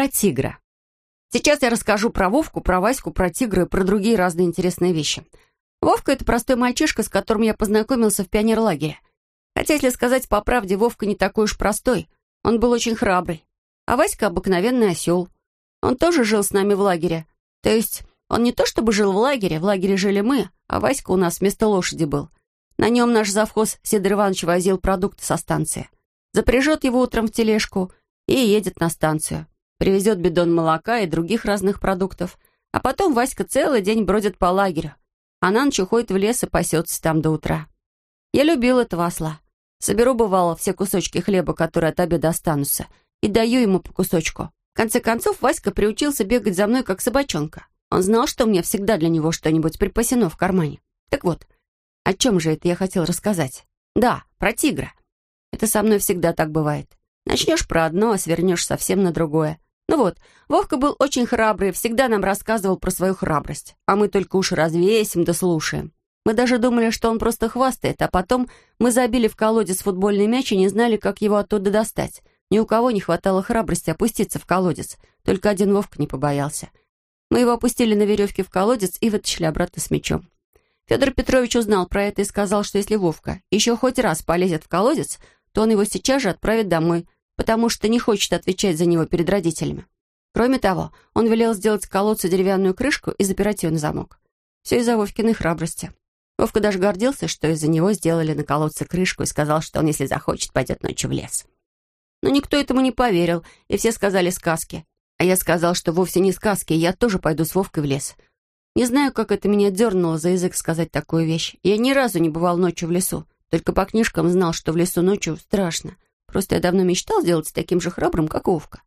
Про тигра. Сейчас я расскажу про Вовку, про Ваську, про тигра и про другие разные интересные вещи. Вовка — это простой мальчишка, с которым я познакомился в пионерлагере. Хотя, если сказать по правде, Вовка не такой уж простой. Он был очень храбрый. А Васька — обыкновенный осел. Он тоже жил с нами в лагере. То есть он не то чтобы жил в лагере, в лагере жили мы, а Васька у нас вместо лошади был. На нем наш завхоз Сидор Иванович возил продукты со станции. Запряжет его утром в тележку и едет на станцию привезет бидон молока и других разных продуктов, а потом Васька целый день бродит по лагерю, а на ночь уходит в лес и пасется там до утра. Я любил этого осла. Соберу, бывало, все кусочки хлеба, которые от обеда останутся, и даю ему по кусочку. В конце концов, Васька приучился бегать за мной, как собачонка. Он знал, что у меня всегда для него что-нибудь припасено в кармане. Так вот, о чем же это я хотел рассказать? Да, про тигра. Это со мной всегда так бывает. Начнешь про одно, а свернешь совсем на другое. Ну вот, Вовка был очень храбрый, всегда нам рассказывал про свою храбрость. А мы только уши развесим да слушаем. Мы даже думали, что он просто хвастает, а потом мы забили в колодец футбольный мяч и не знали, как его оттуда достать. Ни у кого не хватало храбрости опуститься в колодец. Только один Вовка не побоялся. Мы его опустили на веревке в колодец и вытащили обратно с мячом. Федор Петрович узнал про это и сказал, что если Вовка еще хоть раз полезет в колодец, то он его сейчас же отправит домой, потому что не хочет отвечать за него перед родителями. Кроме того, он велел сделать колодцу деревянную крышку и запирать ее на замок. Все из-за Вовкиной храбрости. Вовка даже гордился, что из-за него сделали на колодце крышку и сказал, что он, если захочет, пойдет ночью в лес. Но никто этому не поверил, и все сказали сказки. А я сказал, что вовсе не сказки, я тоже пойду с Вовкой в лес. Не знаю, как это меня дернуло за язык сказать такую вещь. Я ни разу не бывал ночью в лесу, только по книжкам знал, что в лесу ночью страшно. Просто я давно мечтал сделать таким же храбрым, как Овка.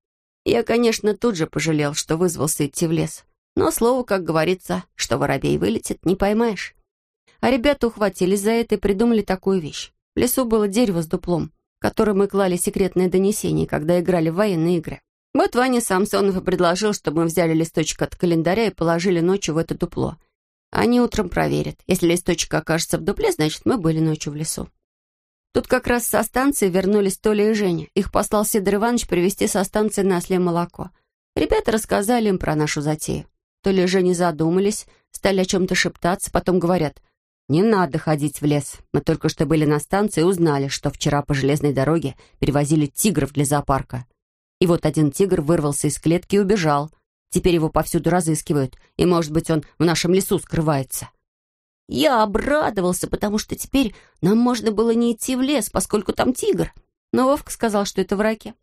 Я, конечно, тут же пожалел, что вызвался идти в лес. Но слово, как говорится, что воробей вылетит, не поймаешь. А ребята ухватились за это и придумали такую вещь. В лесу было дерево с дуплом, в которое мы клали секретное донесение, когда играли в военные игры. Вот Ваня Самсонов и предложил, чтобы мы взяли листочек от календаря и положили ночью в это дупло. Они утром проверят. Если листочек окажется в дупле, значит, мы были ночью в лесу. Тут как раз со станции вернулись Толя и Женя. Их послал Сидор Иванович привезти со станции на осле молоко. Ребята рассказали им про нашу затею. Толя и Женя задумались, стали о чем-то шептаться, потом говорят, «Не надо ходить в лес. Мы только что были на станции и узнали, что вчера по железной дороге перевозили тигров для зоопарка. И вот один тигр вырвался из клетки и убежал. Теперь его повсюду разыскивают, и, может быть, он в нашем лесу скрывается». Я обрадовался, потому что теперь нам можно было не идти в лес, поскольку там тигр. Но Вовка сказал, что это враки.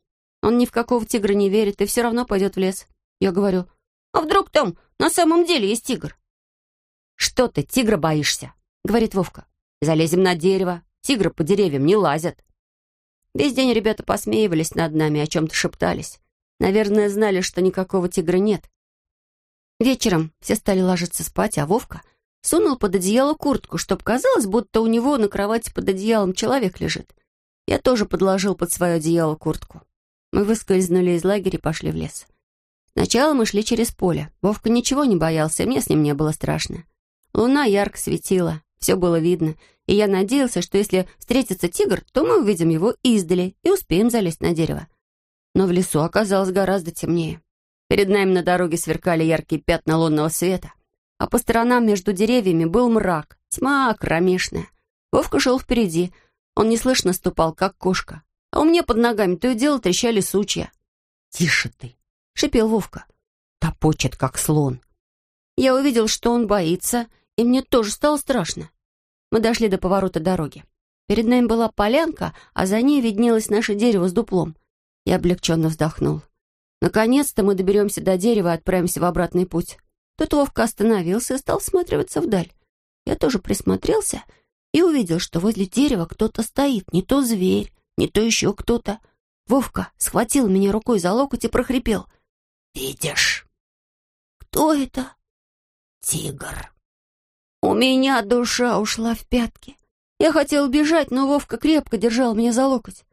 Он ни в какого тигра не верит и все равно пойдет в лес. Я говорю, а вдруг там на самом деле есть тигр? «Что ты, тигра боишься?» — говорит Вовка. «Залезем на дерево. Тигры по деревьям не лазят». Весь день ребята посмеивались над нами, о чем-то шептались. Наверное, знали, что никакого тигра нет. Вечером все стали ложиться спать, а Вовка Сунул под одеяло куртку, чтоб казалось, будто у него на кровати под одеялом человек лежит. Я тоже подложил под свое одеяло куртку. Мы выскользнули из лагеря и пошли в лес. Сначала мы шли через поле. Вовка ничего не боялся, мне с ним не было страшно. Луна ярко светила, все было видно, и я надеялся, что если встретится тигр, то мы увидим его издали и успеем залезть на дерево. Но в лесу оказалось гораздо темнее. Перед нами на дороге сверкали яркие пятна лунного света а по сторонам между деревьями был мрак, тьма кромешная. Вовка шел впереди, он неслышно ступал, как кошка, а у меня под ногами то и дело трещали сучья. «Тише ты!» — шипел Вовка. «Топочет, как слон!» Я увидел, что он боится, и мне тоже стало страшно. Мы дошли до поворота дороги. Перед нами была полянка, а за ней виднелось наше дерево с дуплом. Я облегченно вздохнул. Наконец-то мы доберемся до дерева и отправимся в обратный путь. Тут Вовка остановился и стал всматриваться вдаль. Я тоже присмотрелся и увидел, что возле дерева кто-то стоит, не то зверь, не то еще кто-то. Вовка схватил меня рукой за локоть и прохрипел. «Видишь?» «Кто это?» «Тигр». У меня душа ушла в пятки. Я хотел бежать, но Вовка крепко держал меня за локоть.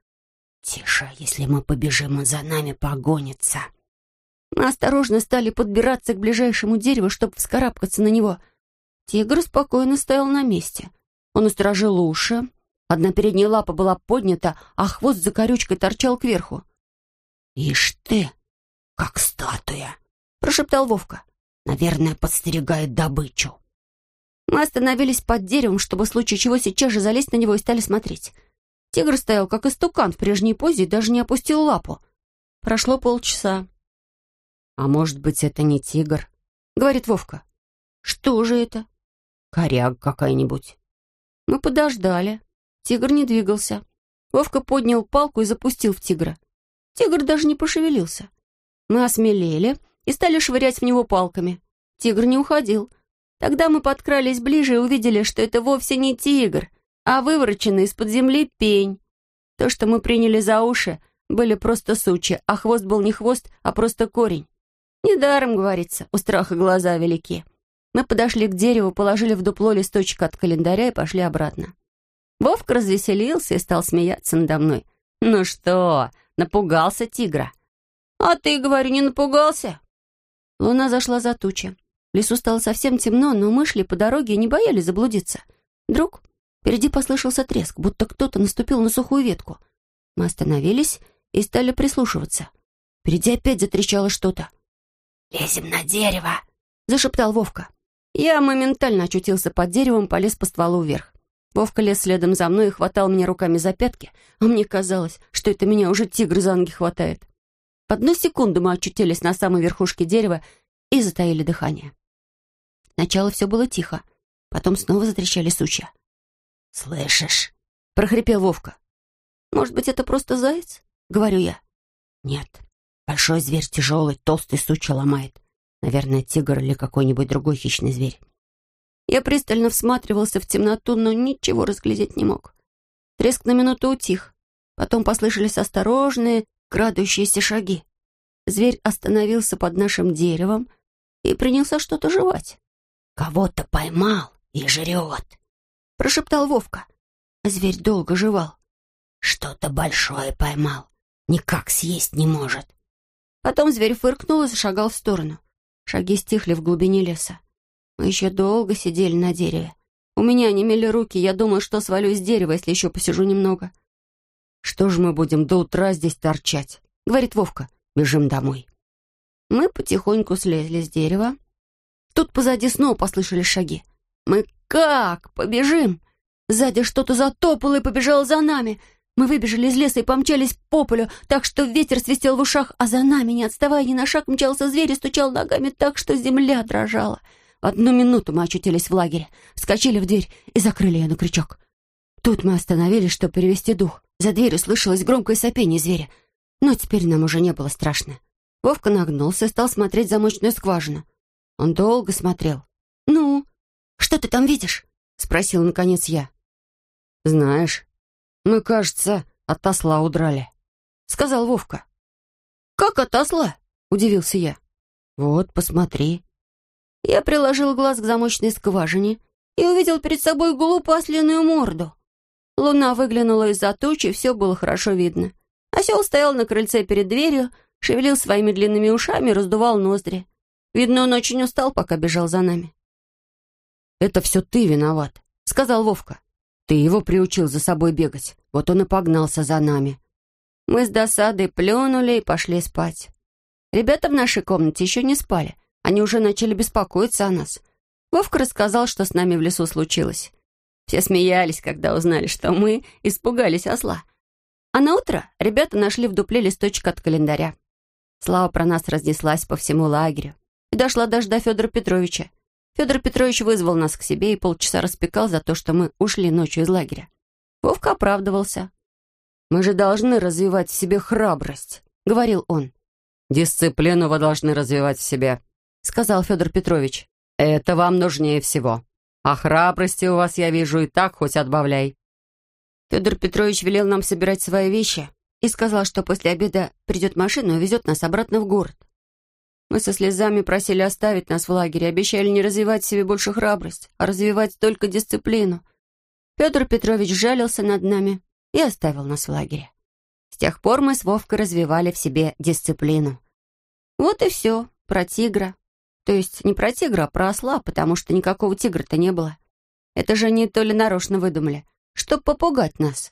«Тише, если мы побежим, он за нами погонится». Мы осторожно стали подбираться к ближайшему дереву, чтобы вскарабкаться на него. Тигр спокойно стоял на месте. Он усторожил уши. Одна передняя лапа была поднята, а хвост за корючкой торчал кверху. «Ишь ты! как статуя», — прошептал Вовка. «Наверное, подстерегает добычу». Мы остановились под деревом, чтобы в случае чего сейчас же залезть на него и стали смотреть. Тигр стоял, как истукан, в прежней позе и даже не опустил лапу. Прошло полчаса. «А может быть, это не тигр?» — говорит Вовка. «Что же это?» «Коряга какая-нибудь». Мы подождали. Тигр не двигался. Вовка поднял палку и запустил в тигра. Тигр даже не пошевелился. Мы осмелели и стали швырять в него палками. Тигр не уходил. Тогда мы подкрались ближе и увидели, что это вовсе не тигр, а вывороченный из-под земли пень. То, что мы приняли за уши, были просто сучи, а хвост был не хвост, а просто корень. Недаром, говорится, у страха глаза велики. Мы подошли к дереву, положили в дупло листочек от календаря и пошли обратно. Вовка развеселился и стал смеяться надо мной. «Ну что, напугался тигра?» «А ты, говорю, не напугался?» Луна зашла за тучи. В лесу стало совсем темно, но мы шли по дороге и не боялись заблудиться. Вдруг впереди послышался треск, будто кто-то наступил на сухую ветку. Мы остановились и стали прислушиваться. Впереди опять затрещало что-то. «Лезем на дерево!» — зашептал Вовка. Я моментально очутился под деревом, полез по стволу вверх. Вовка лез следом за мной и хватал меня руками за пятки, а мне казалось, что это меня уже тигр за ноги хватает. В одну секунду мы очутились на самой верхушке дерева и затаили дыхание. Сначала все было тихо, потом снова затрещали сучья. «Слышишь?» — прохрипел Вовка. «Может быть, это просто заяц?» — говорю я. «Нет, большой зверь тяжелый, толстый сучья ломает. Наверное, тигр или какой-нибудь другой хищный зверь». Я пристально всматривался в темноту, но ничего разглядеть не мог. Треск на минуту утих. Потом послышались осторожные, крадущиеся шаги. Зверь остановился под нашим деревом и принялся что-то жевать. «Кого-то поймал и жрет», — прошептал Вовка. Зверь долго жевал. «Что-то большое поймал. Никак съесть не может». Потом зверь фыркнул и зашагал в сторону. Шаги стихли в глубине леса. Мы еще долго сидели на дереве. У меня немели руки, я думала, что свалюсь с дерева, если еще посижу немного. «Что же мы будем до утра здесь торчать?» — говорит Вовка. «Бежим домой». Мы потихоньку слезли с дерева. Тут позади снова послышались шаги. Мы как? Побежим? Сзади что-то затопало и побежало за нами. Мы выбежали из леса и помчались по полю, так что ветер свистел в ушах, а за нами, не отставая ни на шаг, мчался зверь и стучал ногами так, что земля дрожала. Одну минуту мы очутились в лагере, вскочили в дверь и закрыли ее на крючок. Тут мы остановились, чтобы перевести дух. За дверью слышалось громкое сопение зверя. Но теперь нам уже не было страшно. Вовка нагнулся и стал смотреть замочную скважину. Он долго смотрел. «Ну, что ты там видишь?» — спросил наконец я. «Знаешь, мы, кажется, от осла удрали», — сказал Вовка. «Как от осла?» — удивился я. «Вот, посмотри». Я приложил глаз к замочной скважине и увидел перед собой глупую ослиную морду. Луна выглянула из-за тучи, все было хорошо видно. Осел стоял на крыльце перед дверью, шевелил своими длинными ушами раздувал ноздри. Видно, он очень устал, пока бежал за нами. «Это все ты виноват», — сказал Вовка. «Ты его приучил за собой бегать, вот он и погнался за нами». Мы с досадой плюнули и пошли спать. Ребята в нашей комнате еще не спали, они уже начали беспокоиться о нас. Вовка рассказал, что с нами в лесу случилось. Все смеялись, когда узнали, что мы испугались осла. А на утро ребята нашли в дупле листочек от календаря. Слава про нас разнеслась по всему лагерю и дошла даже до Федора Петровича. Федор Петрович вызвал нас к себе и полчаса распекал за то, что мы ушли ночью из лагеря. Вовка оправдывался. «Мы же должны развивать в себе храбрость», — говорил он. «Дисциплину вы должны развивать в себе», — сказал Федор Петрович. «Это вам нужнее всего. А храбрости у вас, я вижу, и так хоть отбавляй». Федор Петрович велел нам собирать свои вещи и сказал, что после обеда придет машина и увезет нас обратно в город. Мы со слезами просили оставить нас в лагере, обещали не развивать в себе больше храбрость, а развивать только дисциплину. Петр Петрович жалился над нами и оставил нас в лагере. С тех пор мы с Вовкой развивали в себе дисциплину. Вот и все про тигра. То есть не про тигра, а про осла, потому что никакого тигра-то не было. Это же они то ли нарочно выдумали, чтоб попугать нас.